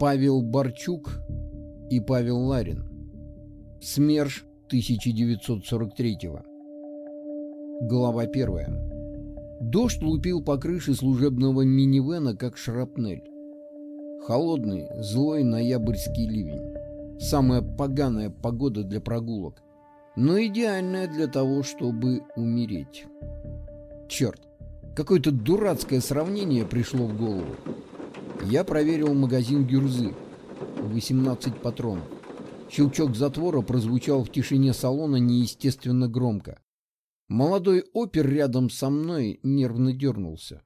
Павел Барчук и Павел Ларин. СМЕРШ 1943 Глава первая. Дождь лупил по крыше служебного минивэна, как шрапнель. Холодный, злой ноябрьский ливень. Самая поганая погода для прогулок, но идеальная для того, чтобы умереть. Черт, какое-то дурацкое сравнение пришло в голову. Я проверил магазин гюрзы. 18 патронов. Щелчок затвора прозвучал в тишине салона неестественно громко. Молодой опер рядом со мной нервно дернулся.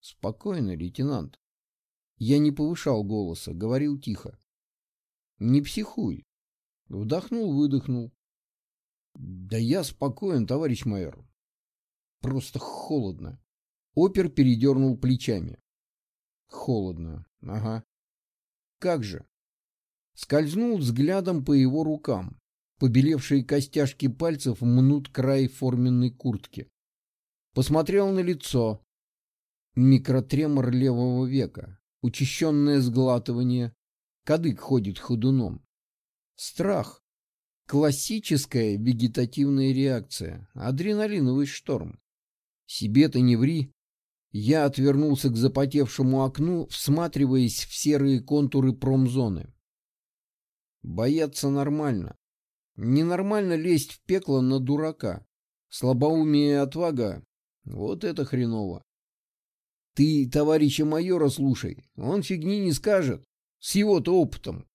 «Спокойно, лейтенант». Я не повышал голоса, говорил тихо. «Не психуй». Вдохнул-выдохнул. «Да я спокоен, товарищ майор. Просто холодно». Опер передернул плечами. Холодно. Ага. Как же? Скользнул взглядом по его рукам. Побелевшие костяшки пальцев мнут край форменной куртки. Посмотрел на лицо. Микротремор левого века. Учащенное сглатывание. Кадык ходит ходуном. Страх. Классическая вегетативная реакция. Адреналиновый шторм. Себе-то не ври. Я отвернулся к запотевшему окну, всматриваясь в серые контуры промзоны. Бояться нормально. Ненормально лезть в пекло на дурака. Слабоумие и отвага — вот это хреново. Ты товарища майора слушай, он фигни не скажет, с его-то опытом.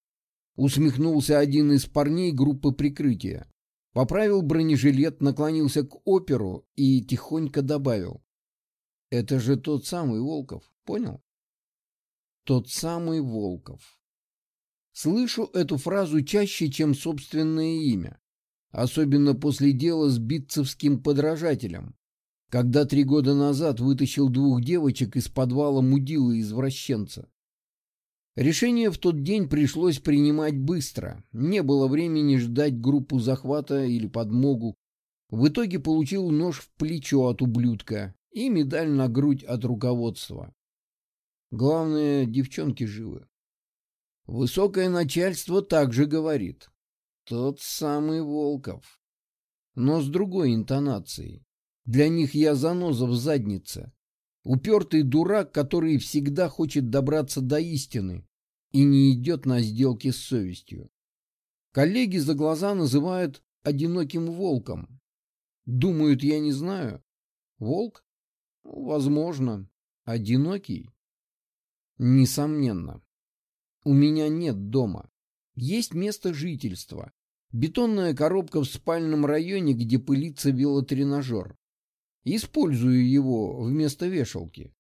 Усмехнулся один из парней группы прикрытия. Поправил бронежилет, наклонился к оперу и тихонько добавил. Это же тот самый Волков, понял? Тот самый Волков. Слышу эту фразу чаще, чем собственное имя. Особенно после дела с битцевским подражателем, когда три года назад вытащил двух девочек из подвала мудила извращенца. Решение в тот день пришлось принимать быстро. Не было времени ждать группу захвата или подмогу. В итоге получил нож в плечо от ублюдка и медаль на грудь от руководства. Главное, девчонки живы. Высокое начальство также говорит. Тот самый Волков. Но с другой интонацией. Для них я заноза в заднице. Упертый дурак, который всегда хочет добраться до истины и не идет на сделки с совестью. Коллеги за глаза называют одиноким волком. Думают, я не знаю. Волк? Возможно. Одинокий? Несомненно. У меня нет дома. Есть место жительства. Бетонная коробка в спальном районе, где пылится велотренажер. Использую его вместо вешалки.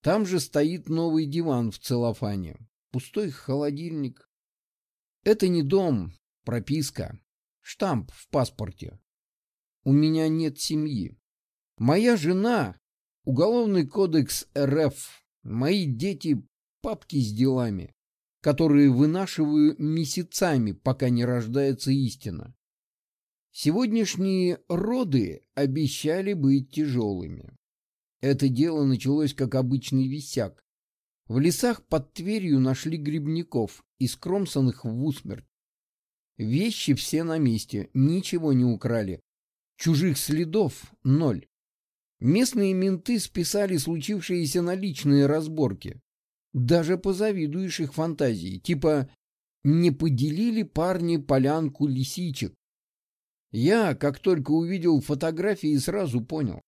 Там же стоит новый диван в целлофане. Пустой холодильник. Это не дом, прописка. Штамп в паспорте. У меня нет семьи. Моя жена Уголовный кодекс РФ. Мои дети — папки с делами, которые вынашиваю месяцами, пока не рождается истина. Сегодняшние роды обещали быть тяжелыми. Это дело началось как обычный висяк. В лесах под Тверью нашли грибников, искромсанных в усмерть. Вещи все на месте, ничего не украли. Чужих следов — ноль. Местные менты списали случившиеся на личные разборки. Даже позавидуешь их фантазии, типа «не поделили парни полянку лисичек». Я, как только увидел фотографии, сразу понял.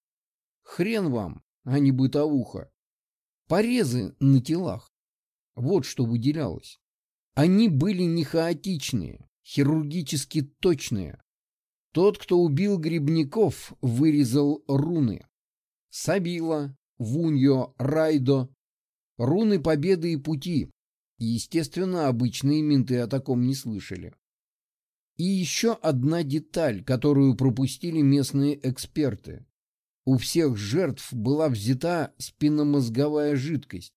Хрен вам, а не бытовуха. Порезы на телах. Вот что выделялось. Они были не хаотичные, хирургически точные. Тот, кто убил грибников, вырезал руны. Сабила, Вуньо, Райдо, руны победы и пути. естественно, обычные менты о таком не слышали. И еще одна деталь, которую пропустили местные эксперты. У всех жертв была взята спинномозговая жидкость.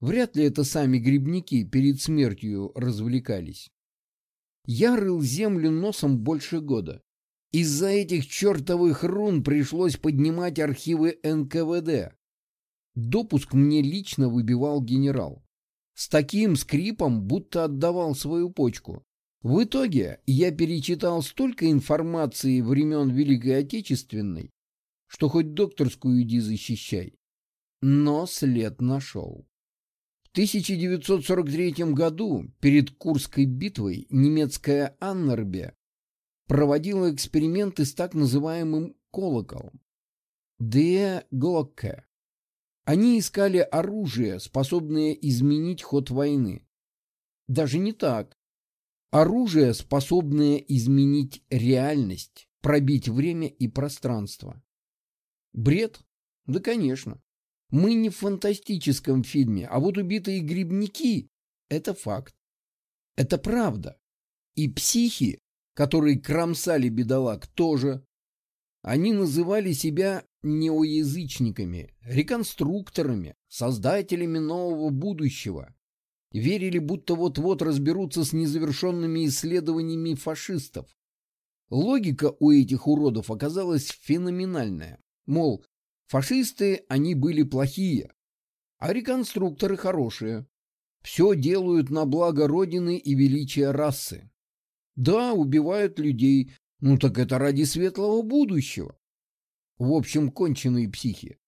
Вряд ли это сами грибники перед смертью развлекались. Я рыл землю носом больше года. Из-за этих чертовых рун пришлось поднимать архивы НКВД. Допуск мне лично выбивал генерал. с таким скрипом, будто отдавал свою почку. В итоге я перечитал столько информации времен Великой Отечественной, что хоть докторскую иди защищай. Но след нашел. В 1943 году, перед Курской битвой, немецкая Аннербе проводила эксперименты с так называемым колоколом. Де Глокке. Они искали оружие, способное изменить ход войны. Даже не так. Оружие, способное изменить реальность, пробить время и пространство. Бред? Да, конечно. Мы не в фантастическом фильме, а вот убитые грибники – это факт. Это правда. И психи, которые кромсали бедолаг, тоже. Они называли себя неоязычниками, реконструкторами, создателями нового будущего. Верили, будто вот-вот разберутся с незавершенными исследованиями фашистов. Логика у этих уродов оказалась феноменальная. Мол, фашисты, они были плохие, а реконструкторы хорошие. Все делают на благо Родины и величия расы. Да, убивают людей, ну так это ради светлого будущего. В общем, конченые психи.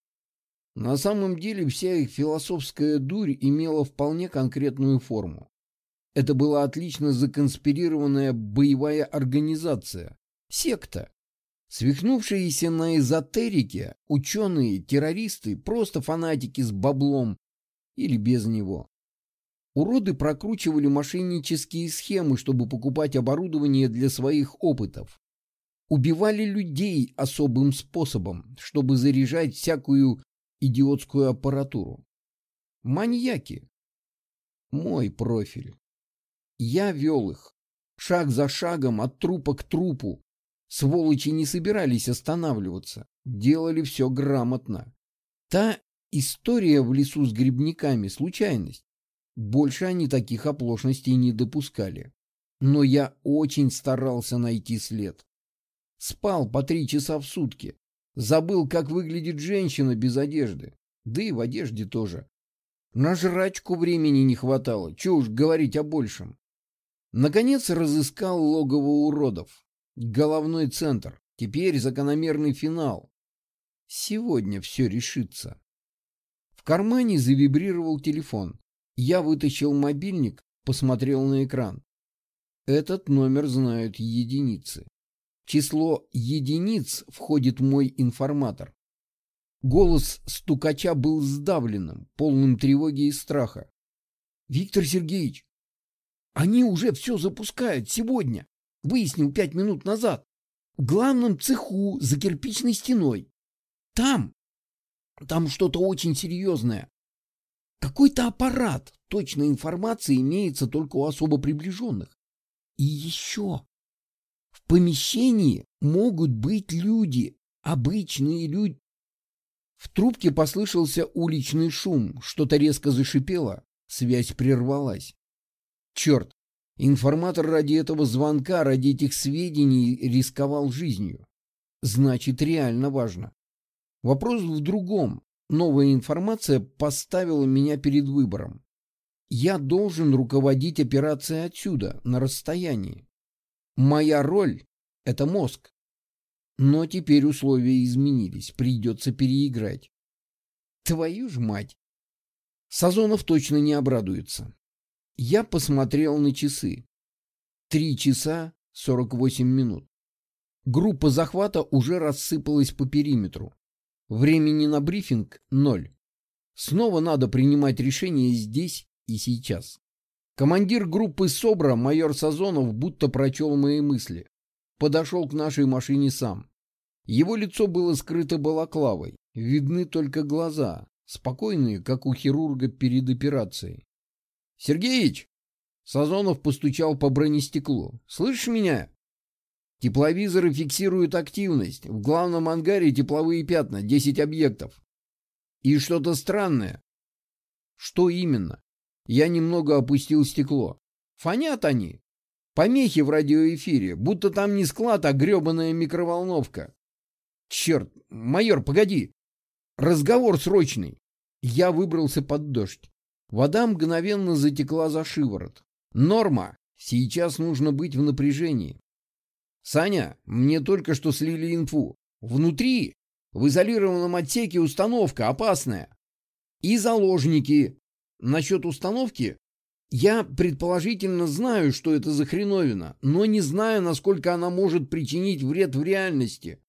На самом деле вся их философская дурь имела вполне конкретную форму. Это была отлично законспирированная боевая организация, секта. Свихнувшиеся на эзотерике ученые, террористы, просто фанатики с баблом или без него. Уроды прокручивали мошеннические схемы, чтобы покупать оборудование для своих опытов убивали людей особым способом, чтобы заряжать всякую идиотскую аппаратуру. Маньяки. Мой профиль. Я вел их. Шаг за шагом, от трупа к трупу. Сволочи не собирались останавливаться. Делали все грамотно. Та история в лесу с грибниками — случайность. Больше они таких оплошностей не допускали. Но я очень старался найти след. Спал по три часа в сутки. Забыл, как выглядит женщина без одежды. Да и в одежде тоже. На жрачку времени не хватало. Чего уж говорить о большем. Наконец разыскал логово уродов. Головной центр. Теперь закономерный финал. Сегодня все решится. В кармане завибрировал телефон. Я вытащил мобильник, посмотрел на экран. Этот номер знают единицы число единиц входит мой информатор. Голос стукача был сдавленным, полным тревоги и страха. «Виктор Сергеевич, они уже все запускают сегодня, выяснил пять минут назад, в главном цеху за кирпичной стеной. Там, там что-то очень серьезное. Какой-то аппарат, точная информация имеется только у особо приближенных. И еще в помещении могут быть люди, обычные люди. В трубке послышался уличный шум, что-то резко зашипело, связь прервалась. Черт, информатор ради этого звонка, ради этих сведений рисковал жизнью. Значит, реально важно. Вопрос в другом. Новая информация поставила меня перед выбором. Я должен руководить операцией отсюда, на расстоянии. Моя роль — это мозг. Но теперь условия изменились, придется переиграть. Твою ж мать! Сазонов точно не обрадуется. Я посмотрел на часы. Три часа сорок восемь минут. Группа захвата уже рассыпалась по периметру. Времени на брифинг — ноль. Снова надо принимать решение здесь и сейчас. Командир группы СОБРа, майор Сазонов, будто прочел мои мысли. Подошел к нашей машине сам. Его лицо было скрыто балаклавой. Видны только глаза, спокойные, как у хирурга перед операцией. «Сергеич!» Сазонов постучал по бронестеклу. «Слышишь меня?» Тепловизоры фиксируют активность. В главном ангаре тепловые пятна, 10 объектов. И что-то странное. Что именно? Я немного опустил стекло. Фонят они. Помехи в радиоэфире, будто там не склад, а гребаная микроволновка. Черт, майор, погоди. Разговор срочный. Я выбрался под дождь. Вода мгновенно затекла за шиворот. Норма. Сейчас нужно быть в напряжении. Саня, мне только что слили инфу. Внутри, в изолированном отсеке, установка опасная. И заложники. Насчет установки я предположительно знаю, что это за хреновина, но не знаю, насколько она может причинить вред в реальности.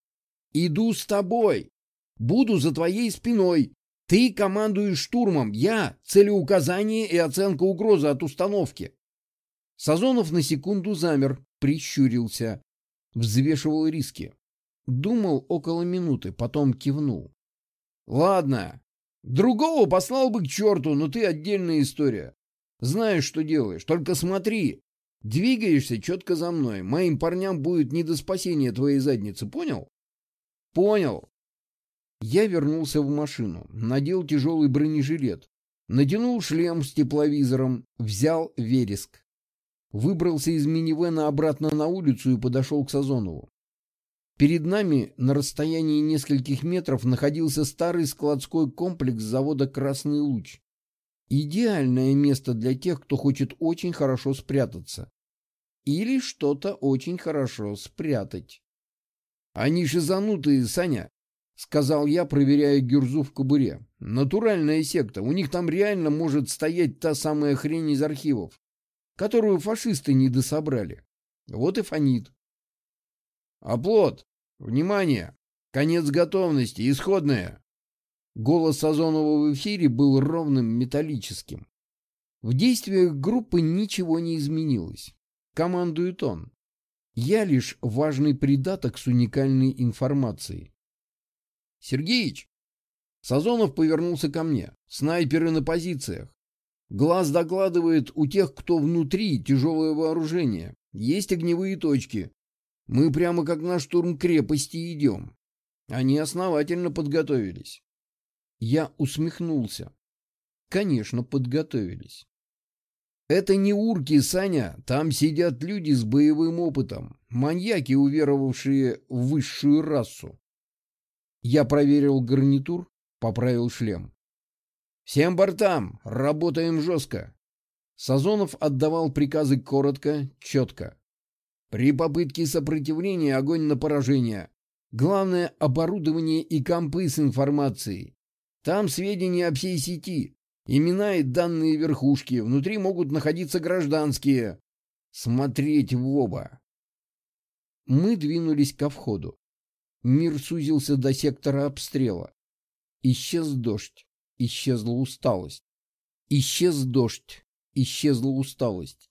Иду с тобой. Буду за твоей спиной. Ты командуешь штурмом, я — целеуказание и оценка угрозы от установки. Сазонов на секунду замер, прищурился, взвешивал риски. Думал около минуты, потом кивнул. Ладно, другого послал бы к черту, но ты отдельная история. Знаешь, что делаешь, только смотри. Двигаешься четко за мной. Моим парням будет не до спасения твоей задницы, понял? Понял. Я вернулся в машину, надел тяжелый бронежилет, натянул шлем с тепловизором, взял вереск. Выбрался из минивэна обратно на улицу и подошел к Сазонову. Перед нами на расстоянии нескольких метров находился старый складской комплекс завода «Красный луч». Идеальное место для тех, кто хочет очень хорошо спрятаться. Или что-то очень хорошо спрятать. Они шизанутые, Саня. — сказал я, проверяя гюрзу в кобуре. «Натуральная секта. У них там реально может стоять та самая хрень из архивов, которую фашисты не дособрали. Вот и фонит». «Оплот! Внимание! Конец готовности! Исходная!» Голос Сазонова в эфире был ровным, металлическим. В действиях группы ничего не изменилось. Командует он. Я лишь важный придаток с уникальной информацией. Сергеич!» Сазонов повернулся ко мне. «Снайперы на позициях. Глаз докладывает, у тех, кто внутри, тяжелое вооружение. Есть огневые точки. Мы прямо как на штурм крепости идем. Они основательно подготовились». Я усмехнулся. Конечно, подготовились. Это не урки, Саня. Там сидят люди с боевым опытом. Маньяки, уверовавшие в высшую расу. Я проверил гарнитур, поправил шлем. «Всем бортам! Работаем жестко!» Сазонов отдавал приказы коротко, четко. При попытке сопротивления огонь на поражение. Главное — оборудование и компы с информацией. Там сведения о всей сети, имена и данные верхушки. Внутри могут находиться гражданские. Смотреть в оба. Мы двинулись ко входу. Мир сузился до сектора обстрела. Исчез дождь, исчезла усталость. Исчез дождь, исчезла усталость.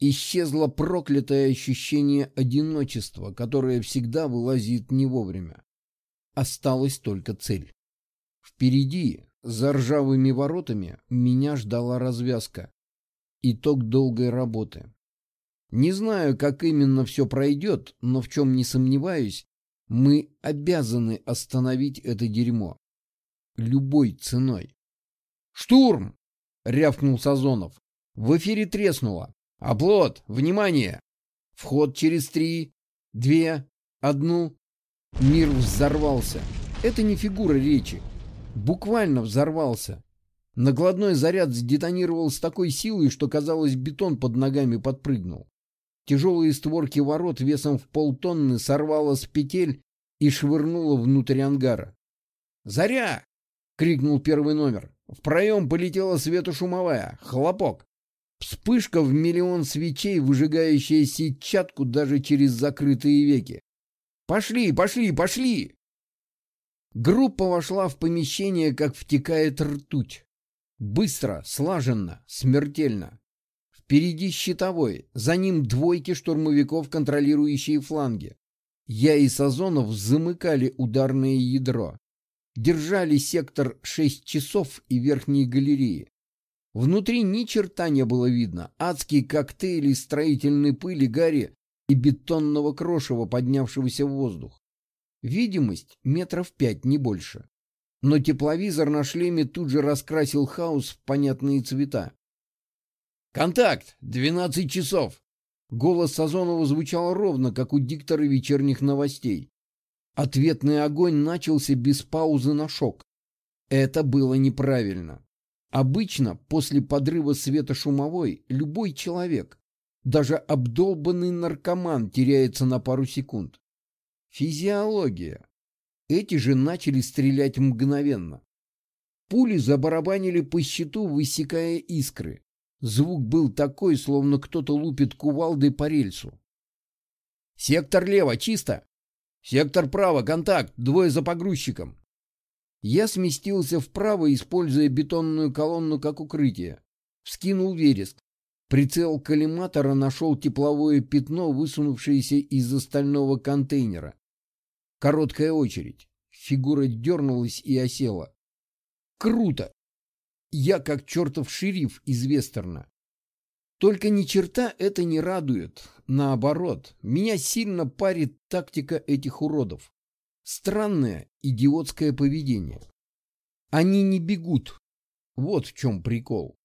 Исчезло проклятое ощущение одиночества, которое всегда вылазит не вовремя. Осталась только цель. Впереди, за ржавыми воротами, меня ждала развязка. Итог долгой работы. Не знаю, как именно все пройдет, но в чем не сомневаюсь, мы обязаны остановить это дерьмо. Любой ценой. «Штурм!» — рявкнул Сазонов. В эфире треснуло. «Оплот! Внимание! Вход через три, две, одну...» Мир взорвался. Это не фигура речи. Буквально взорвался. Накладной заряд сдетонировал с такой силой, что, казалось, бетон под ногами подпрыгнул. Тяжелые створки ворот весом в полтонны сорвало с петель и швырнуло внутрь ангара. «Заря!» — крикнул первый номер. В проем полетела светошумовая. Хлопок. Вспышка в миллион свечей, выжигающая сетчатку даже через закрытые веки. «Пошли, пошли, пошли!» Группа вошла в помещение, как втекает ртуть. Быстро, слаженно, смертельно. Впереди щитовой, за ним двойки штурмовиков, контролирующие фланги. Я и Сазонов замыкали ударное ядро. Держали сектор 6 часов и верхние галереи. Внутри ни черта не было видно. Адские коктейли строительной пыли, гари и бетонного крошева, поднявшегося в воздух. Видимость метров пять, не больше. Но тепловизор на шлеме тут же раскрасил хаос в понятные цвета. «Контакт! Двенадцать часов!» Голос Сазонова звучал ровно, как у диктора вечерних новостей. Ответный огонь начался без паузы на шок. Это было неправильно. Обычно после подрыва светошумовой любой человек, даже обдолбанный наркоман, теряется на пару секунд. Физиология. Эти же начали стрелять мгновенно. Пули забарабанили по щиту, высекая искры. Звук был такой, словно кто-то лупит кувалдой по рельсу. «Сектор лево, чисто! Сектор право, контакт, двое за погрузчиком!» Я сместился вправо, используя бетонную колонну как укрытие. Вскинул вереск. Прицел коллиматора нашел тепловое пятно, высунувшееся из остального контейнера. Короткая очередь. Фигура дернулась и осела. Круто! Я как чертов шериф из вестерна. Только ни черта это не радует. Наоборот, меня сильно парит тактика этих уродов. Странное, идиотское поведение. Они не бегут. Вот в чем прикол.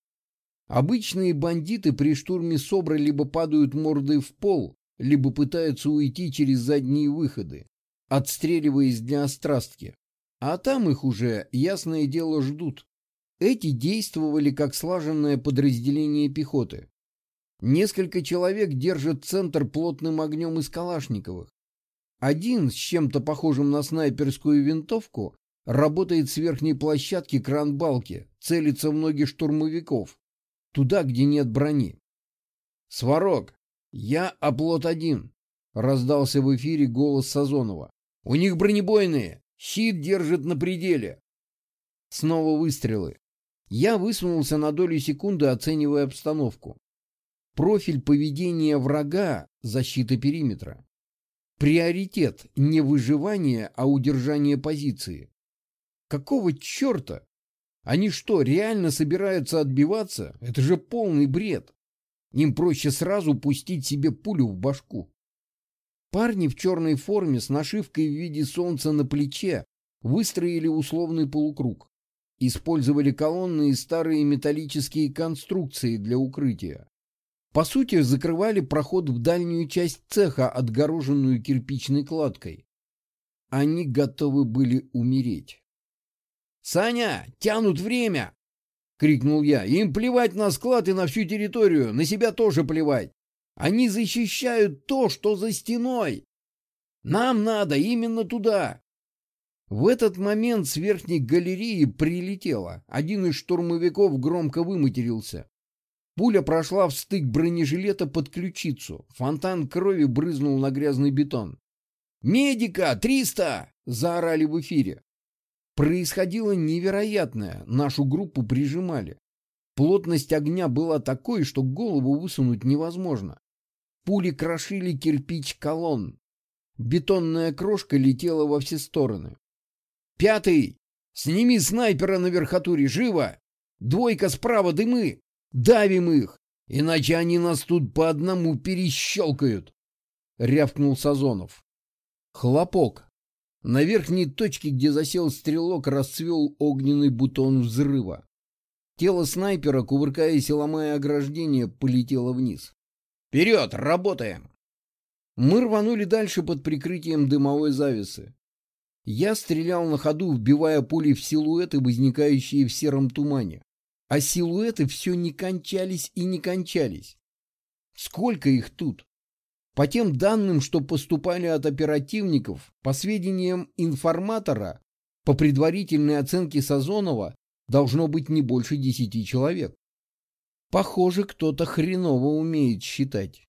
Обычные бандиты при штурме СОБРа либо падают мордой в пол, либо пытаются уйти через задние выходы, отстреливаясь для острастки. А там их уже, ясное дело, ждут. Эти действовали как слаженное подразделение пехоты. Несколько человек держат центр плотным огнем из калашниковых. Один с чем-то похожим на снайперскую винтовку работает с верхней площадки кран-балки, целится в ноги штурмовиков, туда, где нет брони. «Сварог, я оплот один», — раздался в эфире голос Сазонова. «У них бронебойные, щит держит на пределе». Снова выстрелы. Я высунулся на долю секунды, оценивая обстановку. Профиль поведения врага — защита периметра. Приоритет не выживание, а удержание позиции. Какого черта? Они что, реально собираются отбиваться? Это же полный бред. Им проще сразу пустить себе пулю в башку. Парни в черной форме с нашивкой в виде солнца на плече выстроили условный полукруг. Использовали колонны и старые металлические конструкции для укрытия. По сути, закрывали проход в дальнюю часть цеха, отгороженную кирпичной кладкой. Они готовы были умереть. «Саня, тянут время!» — крикнул я. «Им плевать на склад и на всю территорию, на себя тоже плевать. Они защищают то, что за стеной. Нам надо именно туда!» В этот момент с верхней галереи прилетело. Один из штурмовиков громко выматерился. Пуля прошла в стык бронежилета под ключицу. Фонтан крови брызнул на грязный бетон. «Медика! Триста!» — заорали в эфире. Происходило невероятное. Нашу группу прижимали. Плотность огня была такой, что голову высунуть невозможно. Пули крошили кирпич колонн. Бетонная крошка летела во все стороны. «Пятый! Сними снайпера на верхотуре! Живо! Двойка справа, дымы! Давим их, иначе они нас тут по одному перещелкают!» — рявкнул Сазонов. Хлопок. На верхней точке, где засел стрелок, расцвел огненный бутон взрыва. Тело снайпера, кувыркаясь и ломая ограждение, полетело вниз. «Вперед! Работаем!» Мы рванули дальше под прикрытием дымовой завесы. Я стрелял на ходу, вбивая пули в силуэты, возникающие в сером тумане. А силуэты все не кончались и не кончались. Сколько их тут? По тем данным, что поступали от оперативников, по сведениям информатора, по предварительной оценке Сазонова, должно быть не больше десяти человек. Похоже, кто-то хреново умеет считать.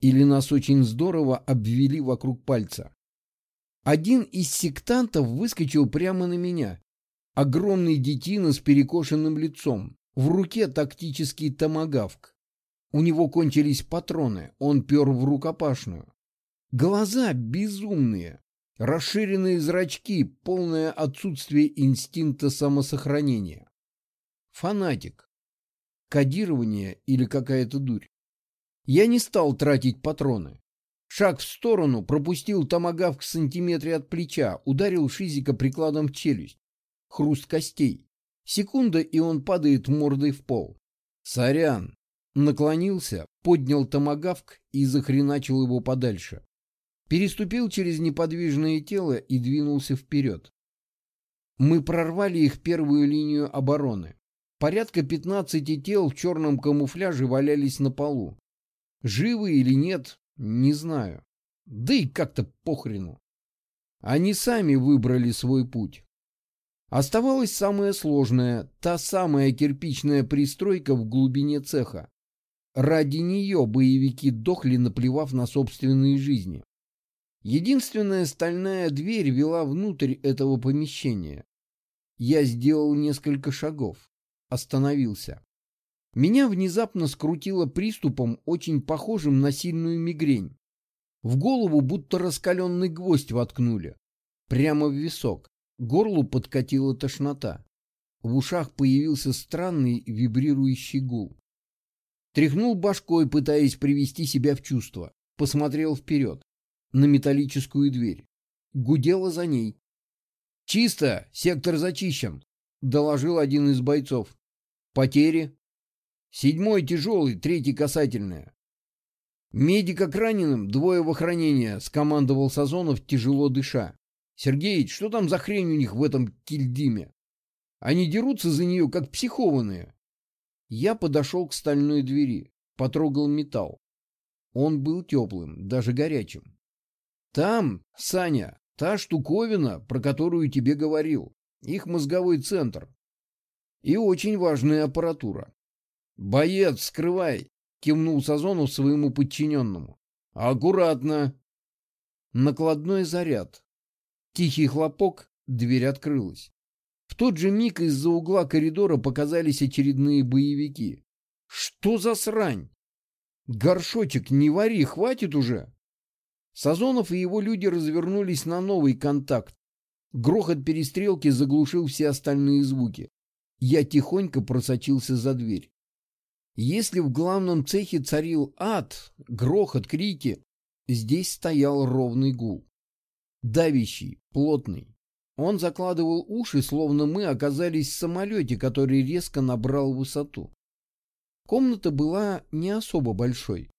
Или нас очень здорово обвели вокруг пальца. Один из сектантов выскочил прямо на меня. Огромный детина с перекошенным лицом. В руке тактический томагавк. У него кончились патроны, он пер в рукопашную. Глаза безумные, расширенные зрачки, полное отсутствие инстинкта самосохранения. Фанатик. Кодирование или какая-то дурь. Я не стал тратить патроны. Шаг в сторону, пропустил томагавк в сантиметре от плеча, ударил Шизика прикладом в челюсть хруст костей. Секунда, и он падает мордой в пол. Сорян. Наклонился, поднял томагавк и захреначил его подальше. Переступил через неподвижное тело и двинулся вперед. Мы прорвали их первую линию обороны. Порядка 15 тел в черном камуфляже валялись на полу. Живы или нет, не знаю. Да и как-то похрену. Они сами выбрали свой путь. Оставалось самое сложное, та самая кирпичная пристройка в глубине цеха. Ради нее боевики дохли, наплевав на собственные жизни. Единственная стальная дверь вела внутрь этого помещения. Я сделал несколько шагов. Остановился. Меня внезапно скрутило приступом, очень похожим на сильную мигрень. В голову будто раскаленный гвоздь воткнули. Прямо в висок. Горлу подкатила тошнота. В ушах появился странный вибрирующий гул. Тряхнул башкой, пытаясь привести себя в чувство. Посмотрел вперед. На металлическую дверь. Гудело за ней. «Чисто! Сектор зачищен!» — доложил один из бойцов. «Потери?» «Седьмой тяжелый, третий касательная». «Медика к раненым, двое в охранение», — скомандовал Сазонов, тяжело дыша. Сергей, что там за хрень у них в этом кильдиме? Они дерутся за нее, как психованные. Я подошел к стальной двери, потрогал металл. Он был теплым, даже горячим. Там, Саня, та штуковина, про которую тебе говорил. Их мозговой центр. И очень важная аппаратура. «Боец, скрывай!» — кивнул Сазонов своему подчиненному. «Аккуратно!» Накладной заряд, Тихий хлопок, дверь открылась. В тот же миг из-за угла коридора показались очередные боевики. Что за срань? Горшочек, не вари, хватит уже. Сазонов и его люди развернулись на новый контакт. Грохот перестрелки заглушил все остальные звуки. Я тихонько просочился за дверь. Если в главном цехе царил ад, грохот, крики, здесь стоял ровный гул давящий, плотный. Он закладывал уши, словно мы оказались в самолете, который резко набрал высоту. Комната была не особо большой.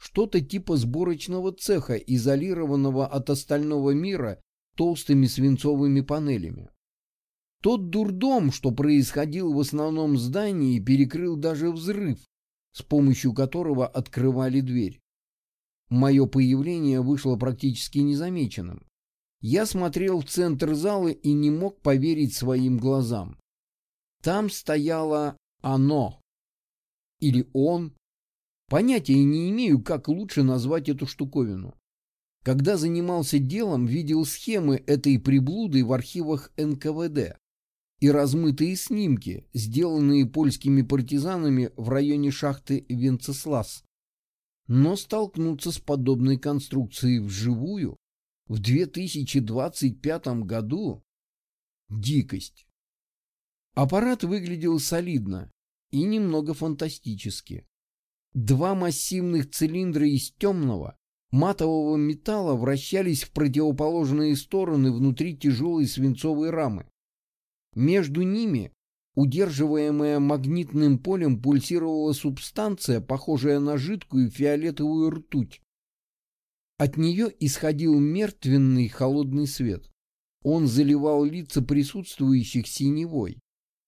Что-то типа сборочного цеха, изолированного от остального мира толстыми свинцовыми панелями. Тот дурдом, что происходил в основном здании, перекрыл даже взрыв, с помощью которого открывали дверь. Мое появление вышло практически незамеченным. Я смотрел в центр зала и не мог поверить своим глазам. Там стояло оно. Или он. Понятия не имею, как лучше назвать эту штуковину. Когда занимался делом, видел схемы этой приблуды в архивах НКВД и размытые снимки, сделанные польскими партизанами в районе шахты Венцеслас. Но столкнуться с подобной конструкцией вживую в 2025 году? Дикость. Аппарат выглядел солидно и немного фантастически. Два массивных цилиндра из темного, матового металла вращались в противоположные стороны внутри тяжелой свинцовой рамы. Между ними, удерживаемая магнитным полем, пульсировала субстанция, похожая на жидкую фиолетовую ртуть. От нее исходил мертвенный холодный свет. Он заливал лица присутствующих синевой,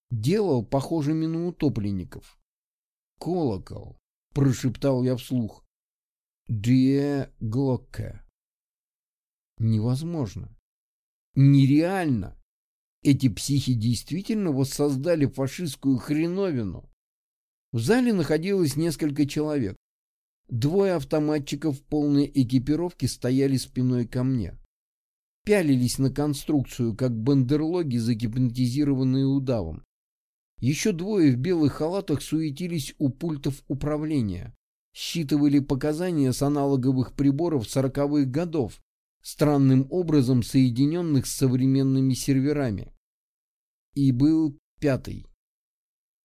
делал похожими на утопленников. «Колокол», — прошептал я вслух. «Две глокке». Невозможно. Нереально. Эти психи действительно воссоздали фашистскую хреновину. В зале находилось несколько человек. Двое автоматчиков в полной экипировке стояли спиной ко мне. Пялились на конструкцию, как бандерлоги, загипнотизированные удавом. Еще двое в белых халатах суетились у пультов управления. Считывали показания с аналоговых приборов сороковых годов, странным образом соединенных с современными серверами. И был пятый.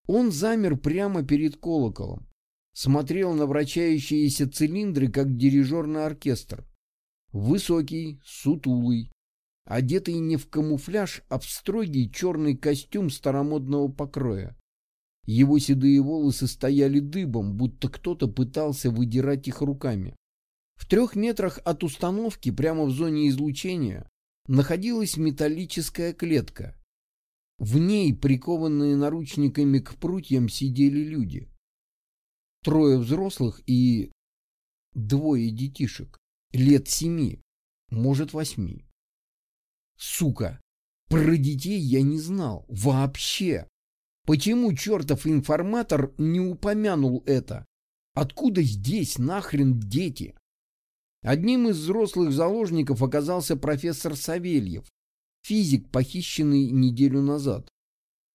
Он замер прямо перед колоколом смотрел на вращающиеся цилиндры, как дирижер на оркестр. Высокий, сутулый, одетый не в камуфляж, а в строгий черный костюм старомодного покроя. Его седые волосы стояли дыбом, будто кто-то пытался выдирать их руками. В трех метрах от установки, прямо в зоне излучения, находилась металлическая клетка. В ней, прикованные наручниками к прутьям, сидели люди. Трое взрослых и двое детишек, лет семи, может восьми. Сука, про детей я не знал вообще. Почему чертов информатор не упомянул это? Откуда здесь нахрен дети? Одним из взрослых заложников оказался профессор Савельев, физик, похищенный неделю назад.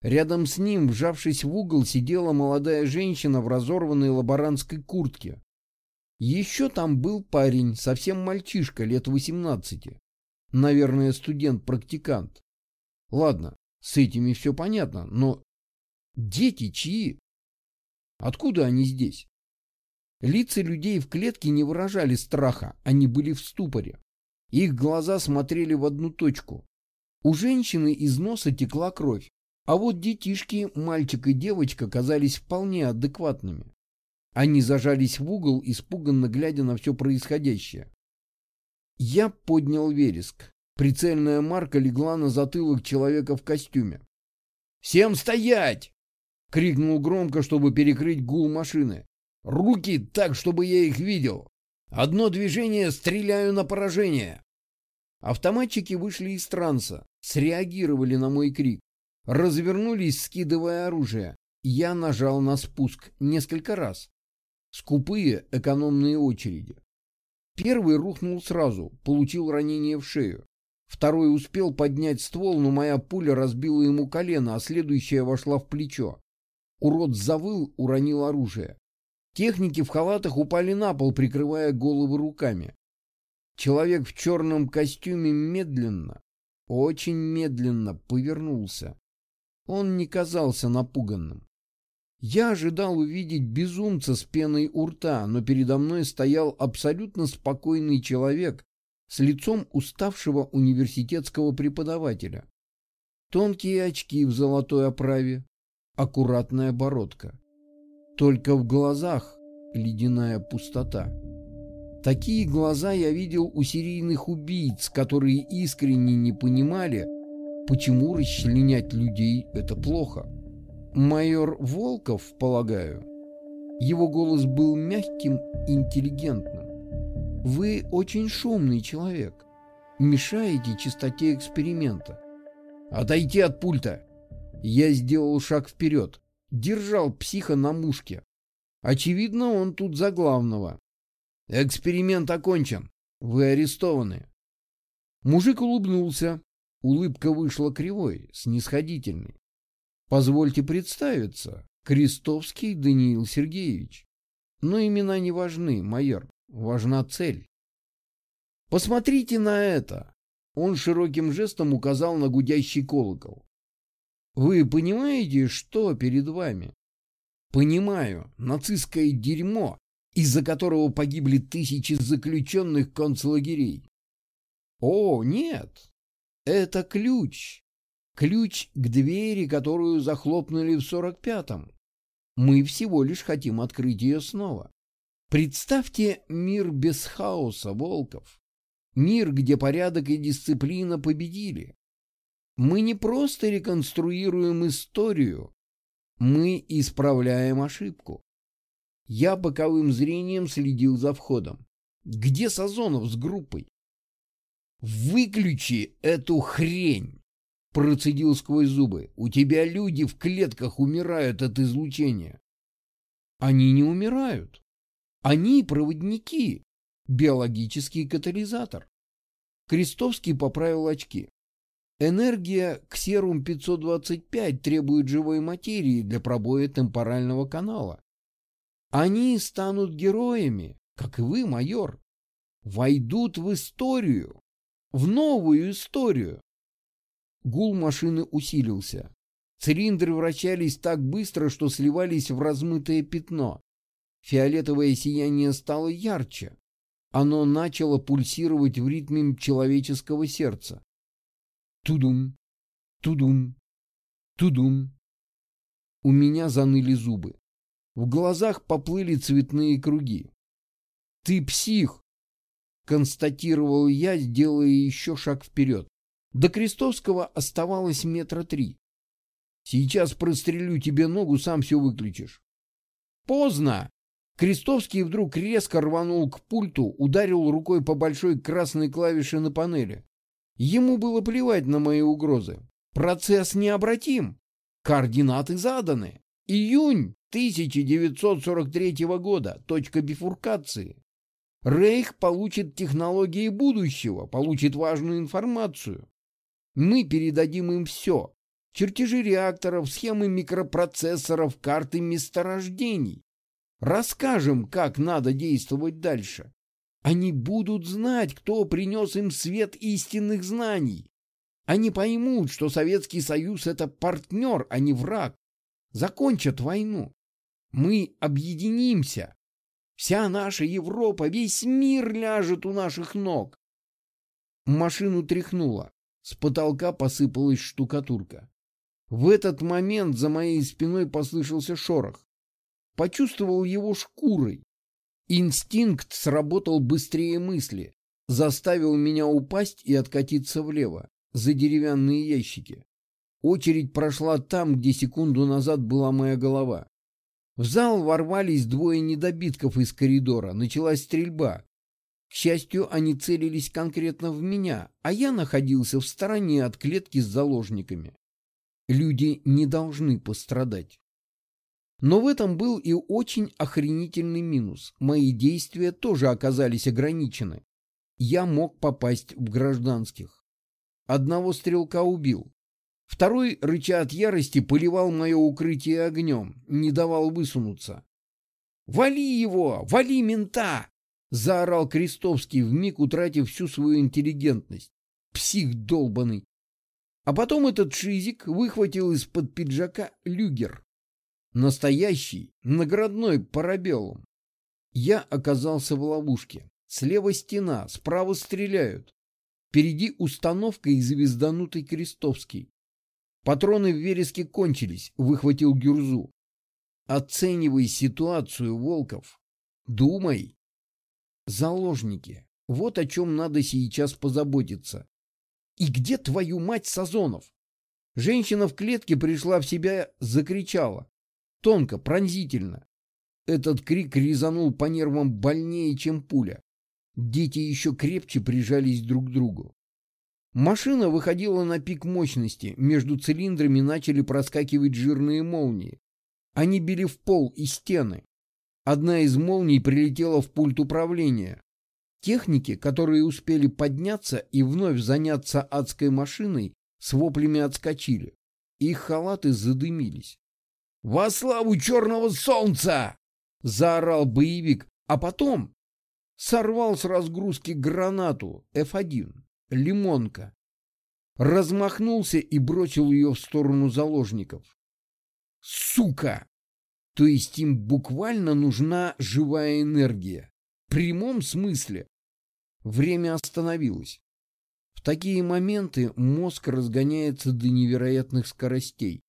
Рядом с ним, вжавшись в угол, сидела молодая женщина в разорванной лаборантской куртке. Еще там был парень, совсем мальчишка, лет 18. Наверное, студент-практикант. Ладно, с этими все понятно, но дети чьи? Откуда они здесь? Лица людей в клетке не выражали страха, они были в ступоре. Их глаза смотрели в одну точку. У женщины из носа текла кровь, а вот детишки, мальчик и девочка, казались вполне адекватными. Они зажались в угол, испуганно глядя на все происходящее. Я поднял вереск. Прицельная марка легла на затылок человека в костюме. «Всем стоять!» — крикнул громко, чтобы перекрыть гул машины. «Руки так, чтобы я их видел! Одно движение — стреляю на поражение!» Автоматчики вышли из транса, среагировали на мой крик, развернулись, скидывая оружие. Я нажал на спуск несколько раз. Скупые экономные очереди. Первый рухнул сразу, получил ранение в шею. Второй успел поднять ствол, но моя пуля разбила ему колено, а следующая вошла в плечо. Урод завыл, уронил оружие. Техники в халатах упали на пол, прикрывая головы руками. Человек в черном костюме медленно, очень медленно повернулся. Он не казался напуганным. Я ожидал увидеть безумца с пеной у рта, но передо мной стоял абсолютно спокойный человек с лицом уставшего университетского преподавателя. Тонкие очки в золотой оправе, аккуратная бородка. Только в глазах ледяная пустота. Такие глаза я видел у серийных убийц, которые искренне не понимали, почему расчленять людей – это плохо. Майор Волков, полагаю, его голос был мягким, интеллигентным. Вы очень шумный человек. Мешаете чистоте эксперимента. Отойти от пульта. Я сделал шаг вперед. Держал психа на мушке. Очевидно, он тут за главного. Эксперимент окончен. Вы арестованы. Мужик улыбнулся. Улыбка вышла кривой, снисходительной. Позвольте представиться. Крестовский Даниил Сергеевич. Но имена не важны, майор. Важна цель. Посмотрите на это. Он широким жестом указал на гудящий колокол. Вы понимаете, что перед вами? Понимаю, нацистское дерьмо, из-за которого погибли тысячи заключенных концлагерей. О, нет, это ключ. Ключ к двери, которую захлопнули в сорок пятом. Мы всего лишь хотим открыть ее снова. Представьте мир без хаоса, Волков. Мир, где порядок и дисциплина победили. Мы не просто реконструируем историю, мы исправляем ошибку. Я боковым зрением следил за входом. Где Сазонов с группой? «Выключи эту хрень!» Процедил сквозь зубы. «У тебя люди в клетках умирают от излучения». «Они не умирают. Они проводники, биологический катализатор». Крестовский поправил очки. Энергия ксерум-525 требует живой материи для пробоя темпорального канала. Они станут героями, как и вы, майор. Войдут в историю, в новую историю. Гул машины усилился. Цилиндры вращались так быстро, что сливались в размытое пятно. Фиолетовое сияние стало ярче. Оно начало пульсировать в ритме человеческого сердца. Тудум, тудум, тудум. У меня заныли зубы. В глазах поплыли цветные круги. «Ты псих!» — констатировал я, делая еще шаг вперед. До Крестовского оставалось метра три. Сейчас прострелю тебе ногу, сам все выключишь. Поздно! Крестовский вдруг резко рванул к пульту, ударил рукой по большой красной клавише на панели. Ему было плевать на мои угрозы. Процесс необратим. Координаты заданы. Июнь 1943 года. Точка бифуркации. Рейх получит технологии будущего, получит важную информацию. Мы передадим им все. Чертежи реакторов, схемы микропроцессоров, карты месторождений. Расскажем, как надо действовать дальше. Они будут знать, кто принес им свет истинных знаний. Они поймут, что Советский Союз — это партнер, а не враг. Закончат войну. Мы объединимся. Вся наша Европа, весь мир ляжет у наших ног. Машину тряхнуло. С потолка посыпалась штукатурка. В этот момент за моей спиной послышался шорох почувствовал его шкурой. Инстинкт сработал быстрее мысли, заставил меня упасть и откатиться влево, за деревянные ящики. Очередь прошла там, где секунду назад была моя голова. В зал ворвались двое недобитков из коридора, началась стрельба. К счастью, они целились конкретно в меня, а я находился в стороне от клетки с заложниками. Люди не должны пострадать. Но в этом был и очень охренительный минус. Мои действия тоже оказались ограничены. Я мог попасть в гражданских. Одного стрелка убил. Второй, рыча от ярости, поливал мое укрытие огнем, не давал высунуться. «Вали его! Вали мента!» — заорал Крестовский, вмиг утратив всю свою интеллигентность. Псих долбанный. А потом этот шизик выхватил из-под пиджака люгер. Настоящий, наградной парабеллум. Я оказался в ловушке. Слева стена, справа стреляют. Впереди установка и звезданутый Крестовский. Патроны в вереске кончились, выхватил Гюрзу. Оценивай ситуацию, Волков. Думай. Заложники. Вот о чем надо сейчас позаботиться. И где твою мать Сазонов? Женщина в клетке пришла в себя, закричала. Тонко, пронзительно. Этот крик резанул по нервам больнее, чем пуля. Дети еще крепче прижались друг к другу. Машина выходила на пик мощности, между цилиндрами начали проскакивать жирные молнии. Они били в пол и стены. Одна из молний прилетела в пульт управления. Техники, которые успели подняться и вновь заняться адской машиной, с воплями отскочили. Их халаты задымились. «Во славу черного солнца!» — заорал боевик, а потом сорвал с разгрузки гранату F1, лимонка, размахнулся и бросил ее в сторону заложников. «Сука!» То есть им буквально нужна живая энергия. В прямом смысле. Время остановилось. В такие моменты мозг разгоняется до невероятных скоростей.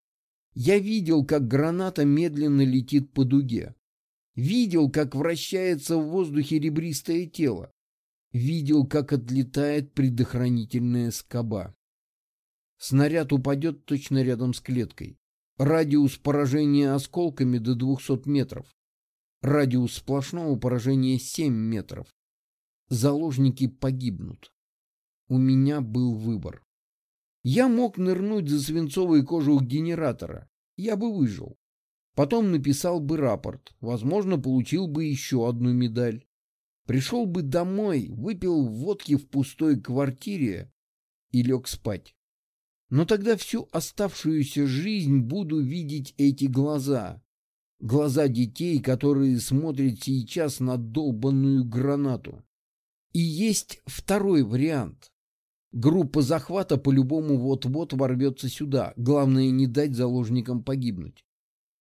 Я видел, как граната медленно летит по дуге. Видел, как вращается в воздухе ребристое тело. Видел, как отлетает предохранительная скоба. Снаряд упадет точно рядом с клеткой. Радиус поражения осколками до 200 метров. Радиус сплошного поражения 7 метров. Заложники погибнут. У меня был выбор. Я мог нырнуть за свинцовый кожух генератора. Я бы выжил. Потом написал бы рапорт. Возможно, получил бы еще одну медаль. Пришел бы домой, выпил водки в пустой квартире и лег спать. Но тогда всю оставшуюся жизнь буду видеть эти глаза. Глаза детей, которые смотрят сейчас на долбанную гранату. И есть второй вариант. Группа захвата по-любому вот-вот ворвется сюда. Главное не дать заложникам погибнуть.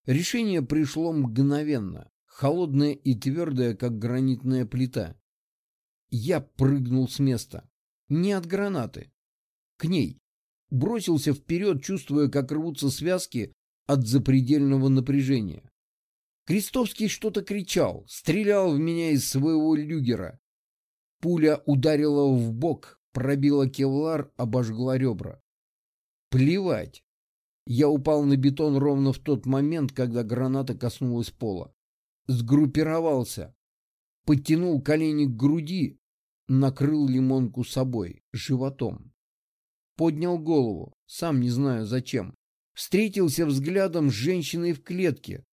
Решение пришло мгновенно, холодное и твердое, как гранитная плита. Я прыгнул с места. Не от гранаты. К ней. Бросился вперед, чувствуя, как рвутся связки от запредельного напряжения. Крестовский что-то кричал, стрелял в меня из своего люгера. Пуля ударила в бок, пробила кевлар, обожгла ребра. Плевать. Я упал на бетон ровно в тот момент, когда граната коснулась пола. Сгруппировался. Подтянул колени к груди, накрыл лимонку собой, животом. Поднял голову, сам не знаю зачем. Встретился взглядом с женщиной в клетке.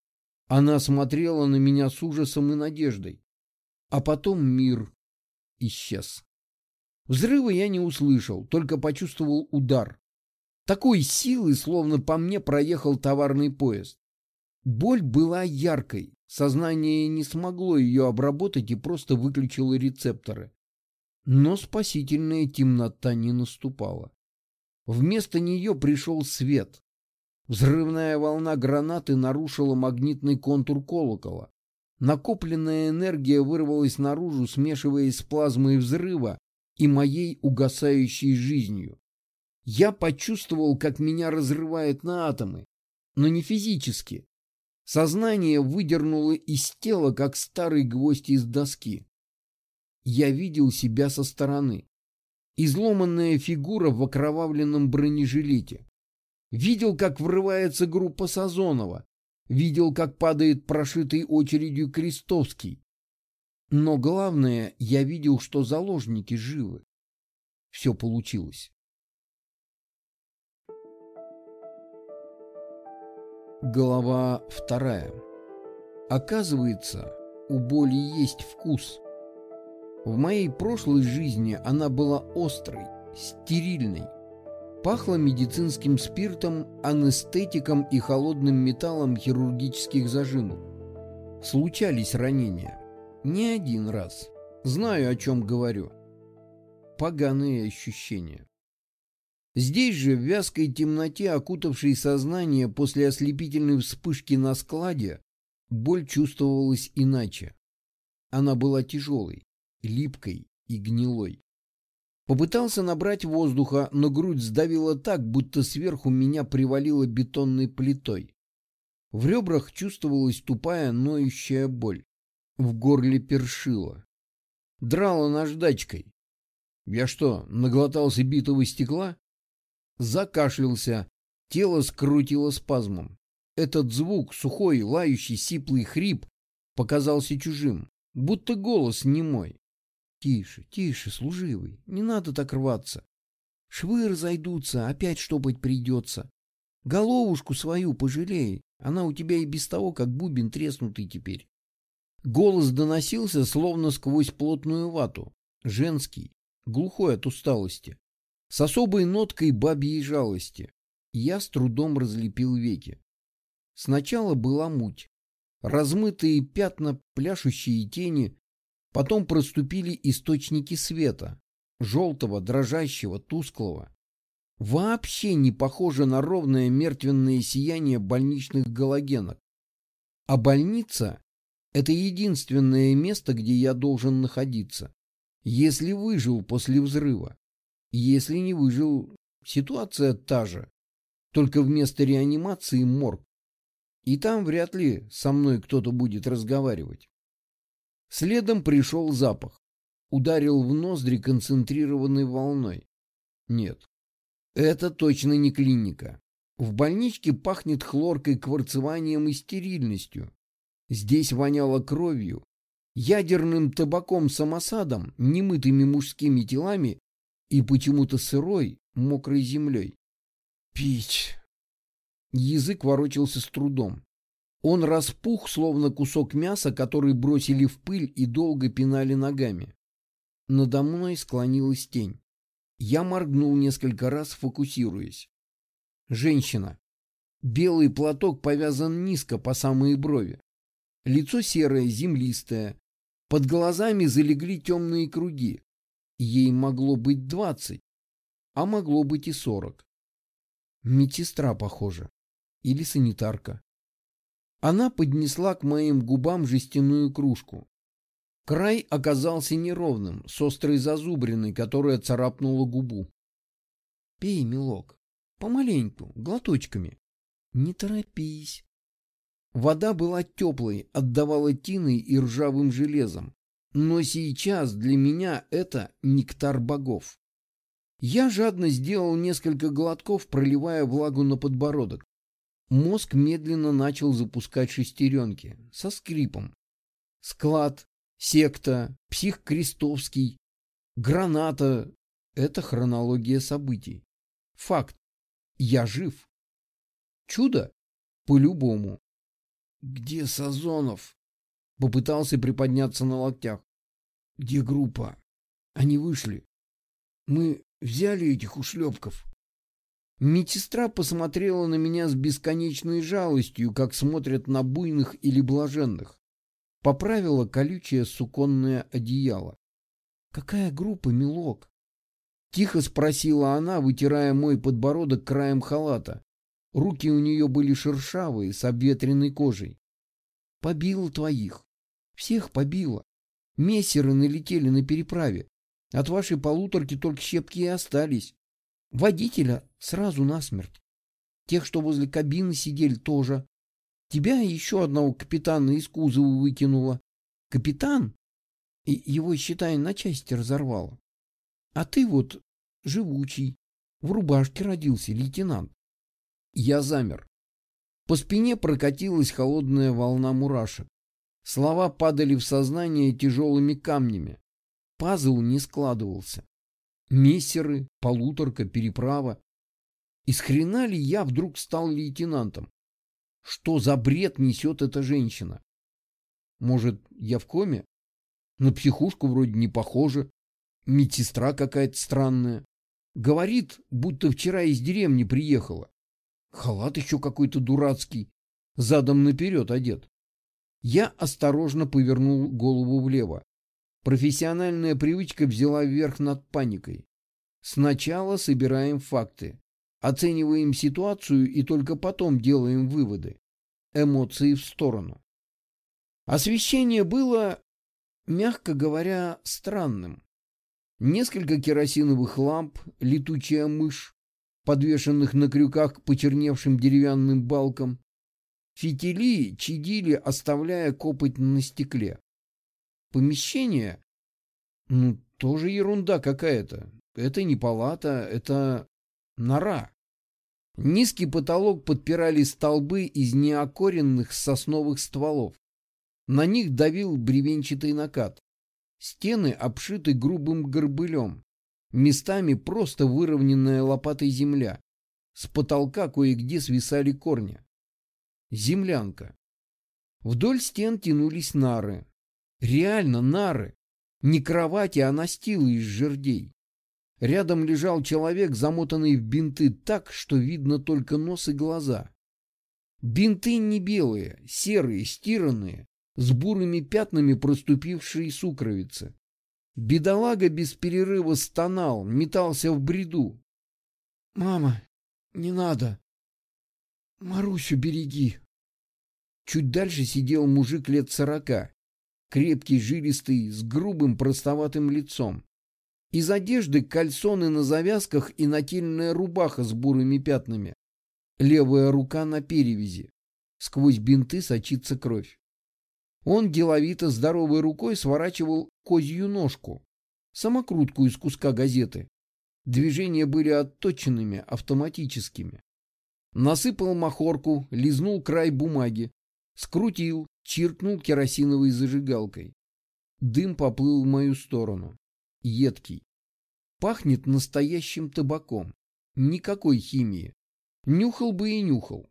Она смотрела на меня с ужасом и надеждой. А потом мир исчез. Взрыва я не услышал, только почувствовал удар. Такой силы, словно по мне проехал товарный поезд. Боль была яркой, сознание не смогло ее обработать и просто выключило рецепторы. Но спасительная темнота не наступала. Вместо нее пришел свет. Взрывная волна гранаты нарушила магнитный контур колокола. Накопленная энергия вырвалась наружу, смешиваясь с плазмой взрыва и моей угасающей жизнью. Я почувствовал, как меня разрывает на атомы, но не физически. Сознание выдернуло из тела, как старый гвоздь из доски. Я видел себя со стороны. Изломанная фигура в окровавленном бронежилете. Видел, как врывается группа Сазонова. Видел, как падает прошитый очередью Крестовский. Но главное, я видел, что заложники живы. Все получилось. Глава вторая. Оказывается, у боли есть вкус. В моей прошлой жизни она была острой, стерильной. Пахло медицинским спиртом, анестетиком и холодным металлом хирургических зажимов. Случались ранения. Не один раз. Знаю, о чем говорю. Поганые ощущения. Здесь же, в вязкой темноте, окутавшей сознание после ослепительной вспышки на складе, боль чувствовалась иначе. Она была тяжелой, липкой и гнилой. Попытался набрать воздуха, но грудь сдавила так, будто сверху меня привалило бетонной плитой. В ребрах чувствовалась тупая, ноющая боль. В горле першило. Драла наждачкой. Я что, наглотался битого стекла? Закашлялся. Тело скрутило спазмом. Этот звук, сухой, лающий, сиплый хрип, показался чужим, будто голос не мой. Тише, тише, служивый, не надо так рваться. Швы разойдутся, опять штопать придется. Головушку свою пожалей, она у тебя и без того, как бубен треснутый теперь. Голос доносился, словно сквозь плотную вату. Женский, глухой от усталости. С особой ноткой бабьей жалости. Я с трудом разлепил веки. Сначала была муть. Размытые пятна, пляшущие тени. Потом проступили источники света. Желтого, дрожащего, тусклого. Вообще не похоже на ровное мертвенное сияние больничных галогенок. А больница это единственное место, где я должен находиться. Если выжил после взрыва. Если не выжил, ситуация та же. Только вместо реанимации морг. И там вряд ли со мной кто-то будет разговаривать. Следом пришел запах. Ударил в ноздри концентрированной волной. Нет, это точно не клиника. В больничке пахнет хлоркой, кварцеванием и стерильностью. Здесь воняло кровью, ядерным табаком-самосадом, немытыми мужскими телами и почему-то сырой, мокрой землей. Пить. Язык ворочался с трудом. Он распух, словно кусок мяса, который бросили в пыль и долго пинали ногами. Надо мной склонилась тень. Я моргнул несколько раз, фокусируясь. Женщина. Белый платок повязан низко по самые брови. Лицо серое, землистое. Под глазами залегли темные круги. Ей могло быть двадцать, а могло быть и сорок. Медсестра, похоже. Или санитарка. Она поднесла к моим губам жестяную кружку. Край оказался неровным, с острой зазубриной, которая царапнула губу. «Пей, милок, помаленьку, глоточками. Не торопись, Вода была теплой, отдавала тиной и ржавым железом. Но сейчас для меня это нектар богов. Я жадно сделал несколько глотков, проливая влагу на подбородок. Мозг медленно начал запускать шестеренки со скрипом. Склад, секта, псих Крестовский, граната — это хронология событий. Факт. Я жив. Чудо? По-любому. Где Сазонов? Попытался приподняться на локтях. Где группа? Они вышли. Мы взяли этих ушлепков. Медсестра посмотрела на меня с бесконечной жалостью, как смотрят на буйных или блаженных. Поправила колючее суконное одеяло. «Какая группа, милок?» Тихо спросила она, вытирая мой подбородок краем халата. Руки у нее были шершавые, с обветренной кожей. «Побила твоих. Всех побила. Мессеры налетели на переправе. От вашей полуторки только щепки и остались. Водителя сразу насмерть. Тех, что возле кабины сидели, тоже. Тебя еще одного капитана из кузова выкинуло. Капитан? И его, считай, на части разорвало. А ты вот живучий, в рубашке родился, лейтенант. Я замер. По спине прокатилась холодная волна мурашек. Слова падали в сознание тяжелыми камнями. Пазл не складывался. Мессеры, полуторка, переправа. Из ли я вдруг стал лейтенантом? Что за бред несет эта женщина? Может, я в коме? На психушку вроде не похоже. Медсестра какая-то странная. Говорит, будто вчера из деревни приехала. Халат еще какой-то дурацкий, задом наперед одет. Я осторожно повернул голову влево. Профессиональная привычка взяла верх над паникой. Сначала собираем факты, оцениваем ситуацию и только потом делаем выводы. Эмоции в сторону. Освещение было, мягко говоря, странным. Несколько керосиновых ламп, летучая мышь, подвешенных на крюках к почерневшим деревянным балкам. Фитили чадили, оставляя копоть на стекле. Помещение? Ну, тоже ерунда какая-то. Это не палата, это нора. Низкий потолок подпирали столбы из неокоренных сосновых стволов. На них давил бревенчатый накат. Стены обшиты грубым горбылем. Местами просто выровненная лопатой земля. С потолка кое-где свисали корни. Землянка. Вдоль стен тянулись нары. Реально нары. Не кровати, а настилы из жердей. Рядом лежал человек, замотанный в бинты так, что видно только нос и глаза. Бинты не белые, серые, стиранные, с бурыми пятнами проступившей сукровицы. Бедолага без перерыва стонал, метался в бреду. — Мама, не надо. Марусю береги. Чуть дальше сидел мужик лет сорока, крепкий, жилистый, с грубым простоватым лицом. Из одежды кальсоны на завязках и нательная рубаха с бурыми пятнами. Левая рука на перевязи. Сквозь бинты сочится кровь. Он деловито здоровой рукой сворачивал козью ножку, самокрутку из куска газеты. Движения были отточенными, автоматическими. Насыпал махорку, лизнул край бумаги, скрутил, чиркнул керосиновой зажигалкой. Дым поплыл в мою сторону. Едкий. Пахнет настоящим табаком. Никакой химии. Нюхал бы и нюхал.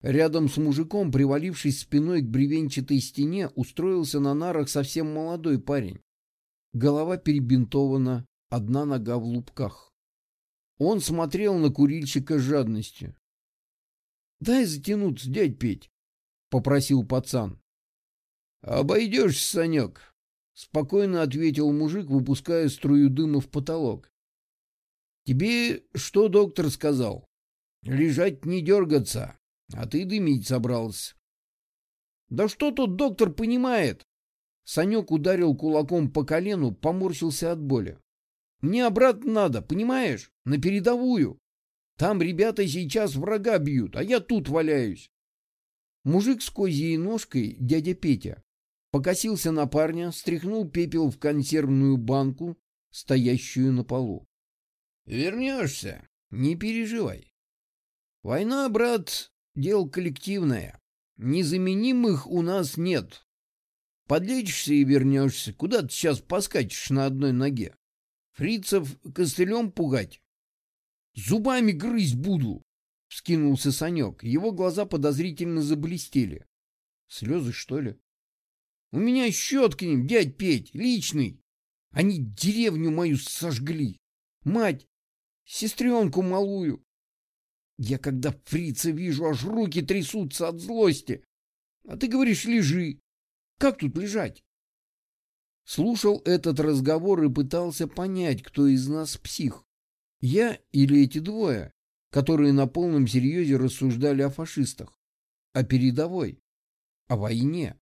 Рядом с мужиком, привалившись спиной к бревенчатой стене, устроился на нарах совсем молодой парень. Голова перебинтована, одна нога в лупках. Он смотрел на курильщика с жадностью. — Дай затянуться, дядь Петь попросил пацан. «Обойдешься, Санек», — спокойно ответил мужик, выпуская струю дыма в потолок. «Тебе что доктор сказал? Лежать не дергаться, а ты дымить собрался». «Да что тут доктор понимает?» Санек ударил кулаком по колену, поморщился от боли. «Мне обратно надо, понимаешь? На передовую. Там ребята сейчас врага бьют, а я тут валяюсь. Мужик с козьей ножкой, дядя Петя, покосился на парня, стряхнул пепел в консервную банку, стоящую на полу. Вернешься, не переживай. Война, брат, дело коллективное. Незаменимых у нас нет. Подлечишься и вернешься. Куда ты сейчас поскачешь на одной ноге? Фрицев костылем пугать? Зубами грызть буду, — вскинулся Санек. Его глаза подозрительно заблестели. Слезы, что ли? У меня счет к ним, дядь Петь, личный. Они деревню мою сожгли. Мать, сестренку малую. Я когда фрица вижу, аж руки трясутся от злости. А ты говоришь, лежи. Как тут лежать? Слушал этот разговор и пытался понять, кто из нас псих. Я или эти двое, которые на полном серьезе рассуждали о фашистах, о передовой, о войне.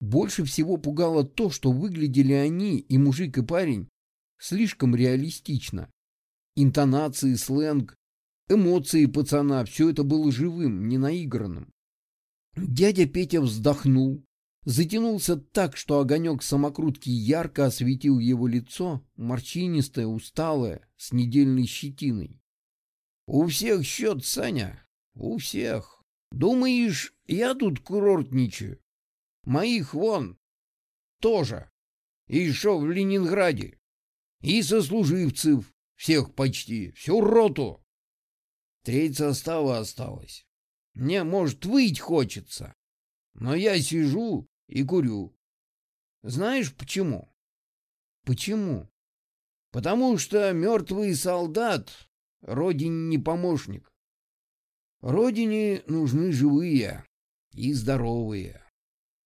Больше всего пугало то, что выглядели они, и мужик, и парень, слишком реалистично. Интонации, сленг, эмоции пацана, все это было живым, не наигранным. Дядя Петя вздохнул, затянулся так, что огонек самокрутки ярко осветил его лицо, морщинистое, усталое, с недельной щетиной. — У всех счет, Саня, у всех. Думаешь, я тут курортничаю? Моих вон тоже. И еще в Ленинграде. И сослуживцев всех почти, всю роту. Треть состава осталось. Мне, может, выйти хочется. Но я сижу и курю. Знаешь почему? Почему? Потому что мертвый солдат родине не помощник. Родине нужны живые и здоровые,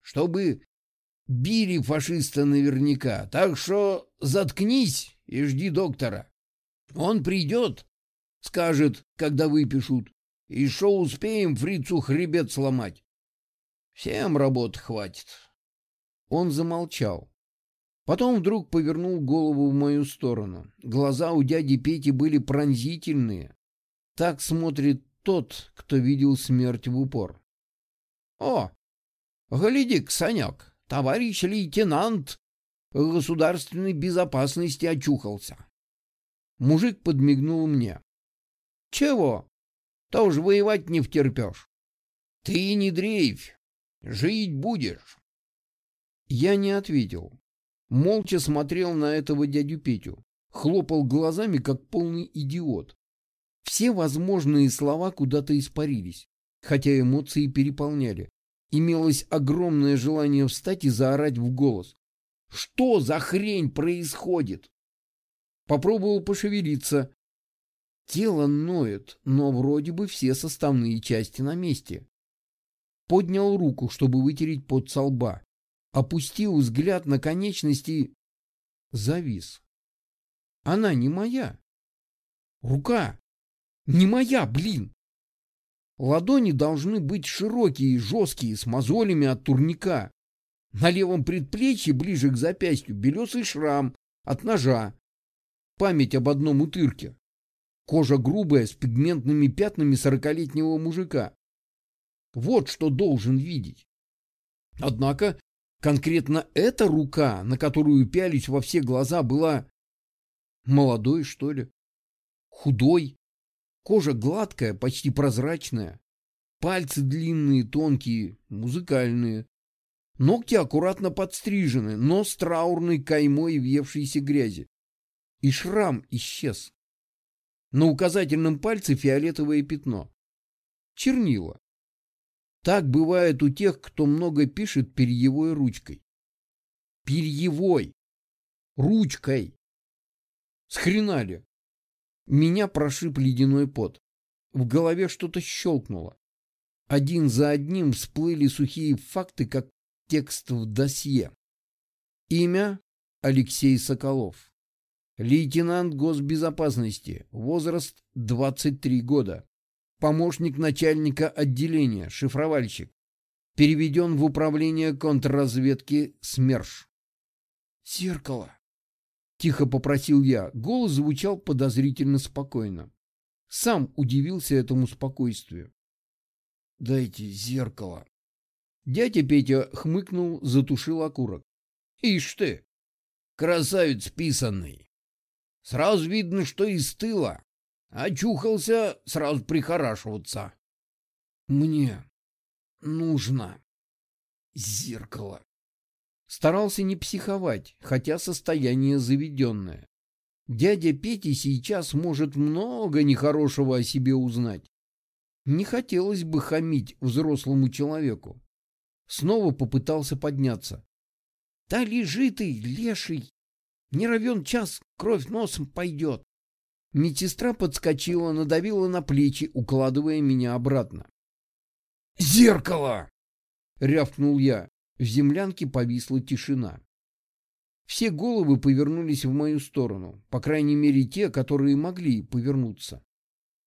чтобы били фашиста наверняка. Так что заткнись и жди доктора. Он придет, скажет, когда выпишут, и шо успеем фрицу хребет сломать. Всем работы хватит. Он замолчал. Потом вдруг повернул голову в мою сторону. Глаза у дяди Пети были пронзительные. Так смотрит тот, кто видел смерть в упор. — О, гляди-ка, Санек, товарищ лейтенант государственной безопасности очухался. Мужик подмигнул мне. — Чего? Тоже воевать не втерпешь. Ты не дрейфь, Жить будешь. Я не ответил. Молча смотрел на этого дядю Петю. Хлопал глазами, как полный идиот. Все возможные слова куда-то испарились, хотя эмоции переполняли. Имелось огромное желание встать и заорать в голос. Что за хрень происходит? Попробовал пошевелиться. Тело ноет, но вроде бы все составные части на месте поднял руку, чтобы вытереть пот со лба, опустил взгляд на конечности, завис. Она не моя. Рука не моя, блин. Ладони должны быть широкие и жесткие, с мозолями от турника. На левом предплечье, ближе к запястью, белесый шрам от ножа. Память об одном утырке. Кожа грубая, с пигментными пятнами сорокалетнего мужика. Вот что должен видеть. Однако конкретно эта рука, на которую пялись во все глаза, была молодой, что ли, худой, кожа гладкая, почти прозрачная, пальцы длинные, тонкие, музыкальные, ногти аккуратно подстрижены, но с траурной каймой въевшейся грязи. И шрам исчез. На указательном пальце фиолетовое пятно. Чернила. Так бывает у тех, кто много пишет перьевой ручкой. Перьевой. Ручкой. Схренали. Меня прошиб ледяной пот. В голове что-то щелкнуло. Один за одним всплыли сухие факты, как текст в досье. Имя Алексей Соколов. Лейтенант госбезопасности. Возраст 23 года помощник начальника отделения, шифровальщик, переведен в управление контрразведки СМЕРШ. «Зеркало!» — тихо попросил я. Голос звучал подозрительно спокойно. Сам удивился этому спокойствию. «Дайте зеркало!» Дядя Петя хмыкнул, затушил окурок. «Ишь ты! Красавец писанный! Сразу видно, что из тыла. Очухался сразу прихорашиваться. Мне нужно зеркало. Старался не психовать, хотя состояние заведенное. Дядя Петя сейчас может много нехорошего о себе узнать. Не хотелось бы хамить взрослому человеку. Снова попытался подняться. Да лежи ты, леший! Не равен час, кровь носом пойдет. Медсестра подскочила, надавила на плечи, укладывая меня обратно. «Зеркало!» — рявкнул я. В землянке повисла тишина. Все головы повернулись в мою сторону, по крайней мере те, которые могли повернуться.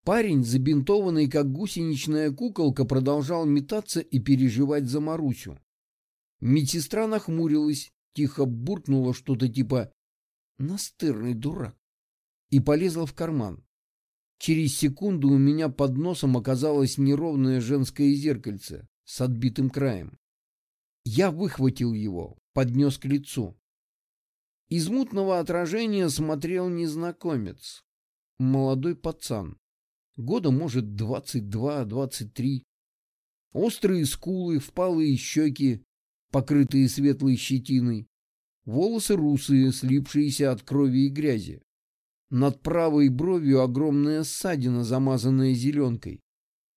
Парень, забинтованный как гусеничная куколка, продолжал метаться и переживать за Марусю. Медсестра нахмурилась, тихо буркнула что-то типа «настырный дурак» и полезла в карман. Через секунду у меня под носом оказалось неровное женское зеркальце с отбитым краем. Я выхватил его, поднес к лицу. Из мутного отражения смотрел незнакомец, молодой пацан. Года, может, двадцать-два-двадцать три. Острые скулы, впалые щеки, покрытые светлой щетиной. Волосы русые, слипшиеся от крови и грязи. Над правой бровью огромная ссадина, замазанная зеленкой.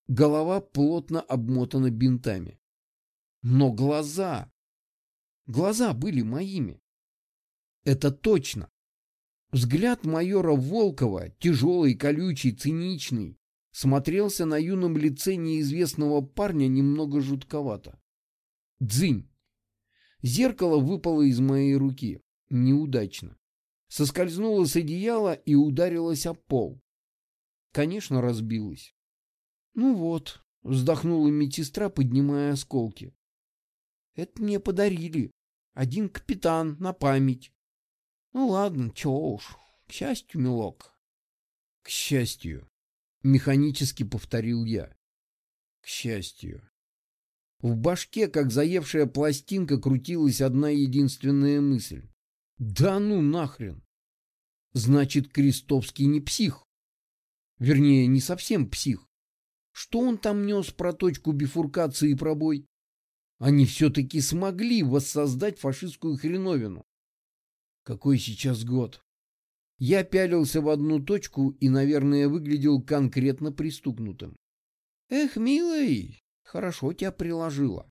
Голова плотно обмотана бинтами. Но глаза... Глаза были моими. Это точно. Взгляд майора Волкова, тяжелый, колючий, циничный, смотрелся на юном лице неизвестного парня немного жутковато. Дзынь! Зеркало выпало из моей руки. Неудачно. Соскользнуло с одеяла и ударилось о пол. Конечно, разбилось. Ну вот, вздохнула медсестра, поднимая осколки. Это мне подарили. Один капитан на память. Ну ладно, чего уж. К счастью, милок. К счастью. Механически повторил я. К счастью. В башке, как заевшая пластинка, крутилась одна единственная мысль. Да ну нахрен! Значит, Крестовский не псих. Вернее, не совсем псих. Что он там нес про точку бифуркации и пробой? Они все-таки смогли воссоздать фашистскую хреновину. Какой сейчас год? Я пялился в одну точку и, наверное, выглядел конкретно пристукнутым. Эх, милый, хорошо тебя приложила.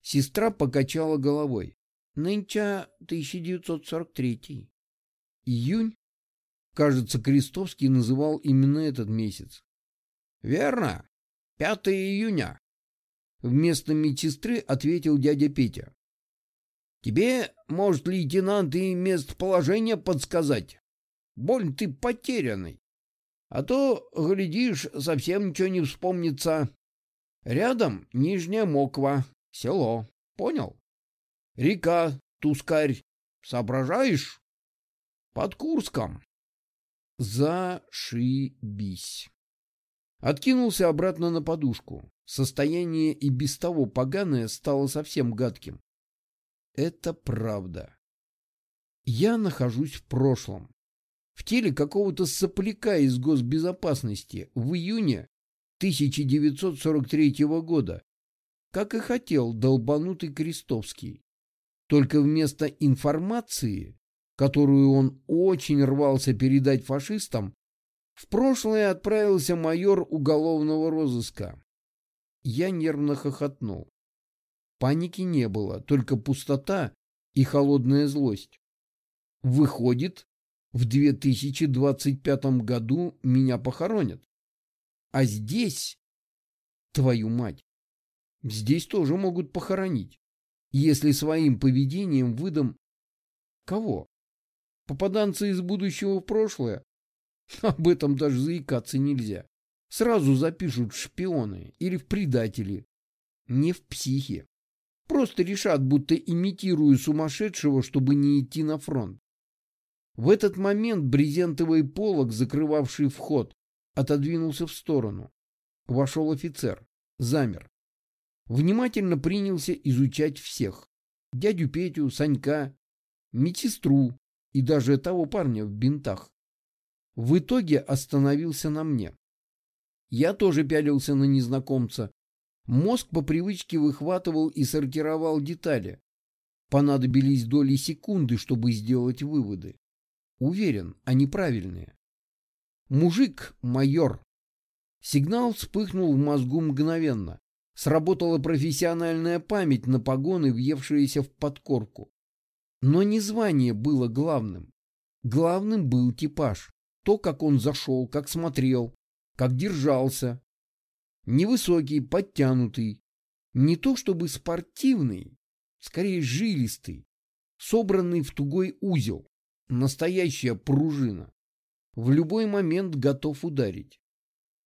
Сестра покачала головой. Нынче 1943. Июнь? Кажется, Крестовский называл именно этот месяц. Верно. 5 июня. Вместо медсестры ответил дядя Петя. Тебе, может, лейтенант и местоположение подсказать? Больно ты потерянный. А то, глядишь, совсем ничего не вспомнится. Рядом Нижняя Моква, село. Понял? Река Тускарь. Соображаешь? Под Курском. Зашибись. Откинулся обратно на подушку. Состояние и без того поганое стало совсем гадким. Это правда. Я нахожусь в прошлом. В теле какого-то сопляка из госбезопасности в июне 1943 года, как и хотел долбанутый Крестовский. Только вместо информации, которую он очень рвался передать фашистам, в прошлое отправился майор уголовного розыска. Я нервно хохотнул. Паники не было, только пустота и холодная злость. Выходит, в 2025 году меня похоронят. А здесь, твою мать, здесь тоже могут похоронить, если своим поведением выдам... Кого? Попаданца из будущего в прошлое? Об этом даже заикаться нельзя. Сразу запишут в шпионы или в предатели. Не в психе. Просто решат, будто имитирую сумасшедшего, чтобы не идти на фронт. В этот момент брезентовый полог, закрывавший вход, отодвинулся в сторону. Вошел офицер. Замер. Внимательно принялся изучать всех. Дядю Петю, Санька, медсестру и даже того парня в бинтах. в итоге остановился на мне. Я тоже пялился на незнакомца. Мозг по привычке выхватывал и сортировал детали. Понадобились доли секунды, чтобы сделать выводы. Уверен, они правильные. Мужик, майор. Сигнал вспыхнул в мозгу мгновенно. Сработала профессиональная память на погоны, въевшиеся в подкорку. Но не звание было главным. Главным был типаж. То, как он зашел, как смотрел, как держался. Невысокий, подтянутый. Не то чтобы спортивный, скорее жилистый, собранный в тугой узел. Настоящая пружина. В любой момент готов ударить.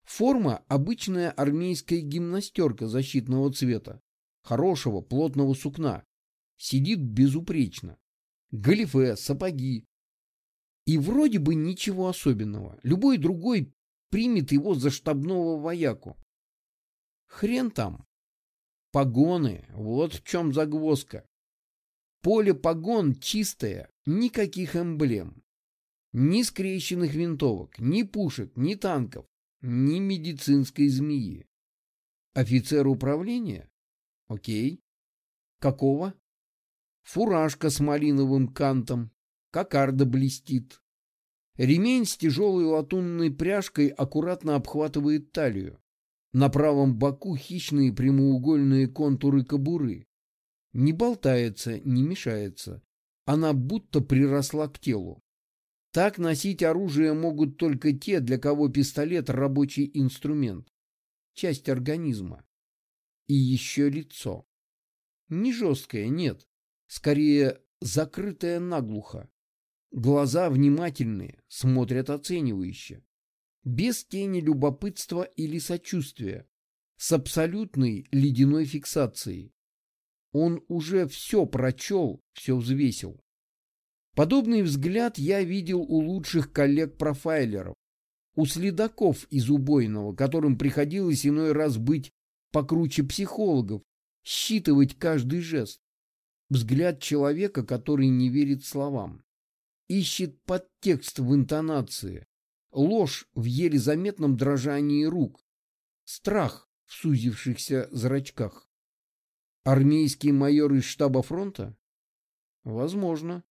Форма – обычная армейская гимнастерка защитного цвета. Хорошего, плотного сукна. Сидит безупречно. Галифе, сапоги. И вроде бы ничего особенного. Любой другой примет его за штабного вояку. Хрен там. Погоны, вот в чем загвоздка. Поле погон чистое, никаких эмблем. Ни скрещенных винтовок, ни пушек, ни танков, ни медицинской змеи. Офицер управления? Окей. Какого? Фуражка с малиновым кантом, кокарда блестит. Ремень с тяжелой латунной пряжкой аккуратно обхватывает талию. На правом боку хищные прямоугольные контуры кобуры. Не болтается, не мешается. Она будто приросла к телу. Так носить оружие могут только те, для кого пистолет – рабочий инструмент. Часть организма. И еще лицо. Не жесткое, нет. Скорее, закрытое наглухо. Глаза внимательные, смотрят оценивающе. Без тени любопытства или сочувствия. С абсолютной ледяной фиксацией. Он уже все прочел, все взвесил. Подобный взгляд я видел у лучших коллег-профайлеров, у следаков из убойного, которым приходилось иной раз быть покруче психологов, считывать каждый жест. Взгляд человека, который не верит словам ищет подтекст в интонации, ложь в еле заметном дрожании рук, страх в сузившихся зрачках. Армейский майор из штаба фронта? Возможно.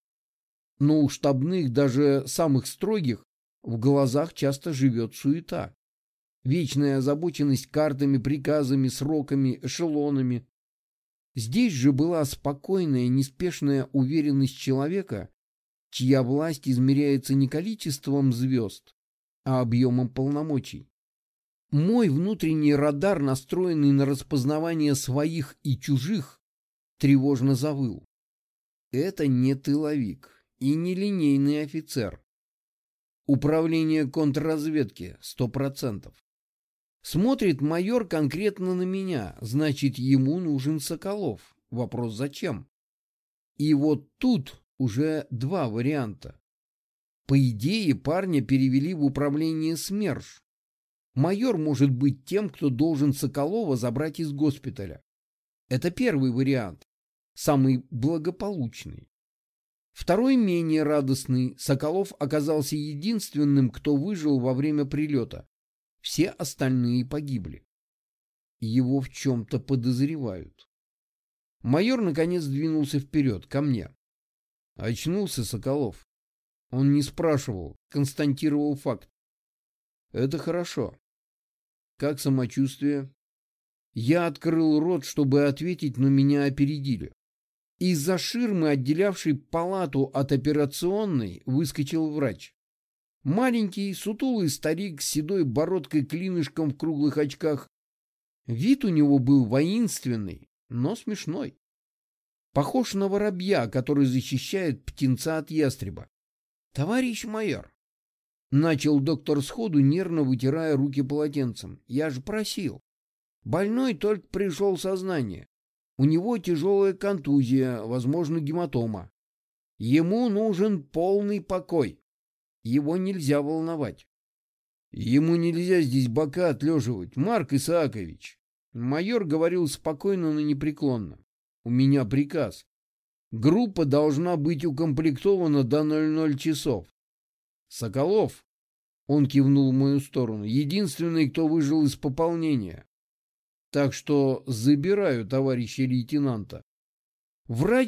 Но у штабных, даже самых строгих, в глазах часто живет суета. Вечная озабоченность картами, приказами, сроками, эшелонами. Здесь же была спокойная, неспешная уверенность человека, чья власть измеряется не количеством звезд, а объемом полномочий. Мой внутренний радар, настроенный на распознавание своих и чужих, тревожно завыл. Это не тыловик и не линейный офицер. Управление контрразведки, сто процентов. Смотрит майор конкретно на меня, значит, ему нужен Соколов. Вопрос зачем? И вот тут уже два варианта. По идее, парня перевели в управление СМЕРШ. Майор может быть тем, кто должен Соколова забрать из госпиталя. Это первый вариант, самый благополучный. Второй, менее радостный, Соколов оказался единственным, кто выжил во время прилета. Все остальные погибли. Его в чем-то подозревают. Майор наконец двинулся вперед, ко мне. Очнулся Соколов. Он не спрашивал, констатировал факт. Это хорошо. Как самочувствие? Я открыл рот, чтобы ответить, но меня опередили. Из-за ширмы, отделявшей палату от операционной, выскочил врач. Маленький, сутулый старик с седой бородкой-клинышком в круглых очках. Вид у него был воинственный, но смешной. Похож на воробья, который защищает птенца от ястреба. «Товарищ майор!» Начал доктор сходу, нервно вытирая руки полотенцем. «Я же просил. Больной только пришел сознание. У него тяжелая контузия, возможно, гематома. Ему нужен полный покой. Его нельзя волновать. Ему нельзя здесь бока отлеживать, Марк Исаакович. Майор говорил спокойно, но непреклонно. У меня приказ. Группа должна быть укомплектована до 00 часов. Соколов, Он кивнул в мою сторону. Единственный, кто выжил из пополнения. Так что забираю товарища лейтенанта. Врач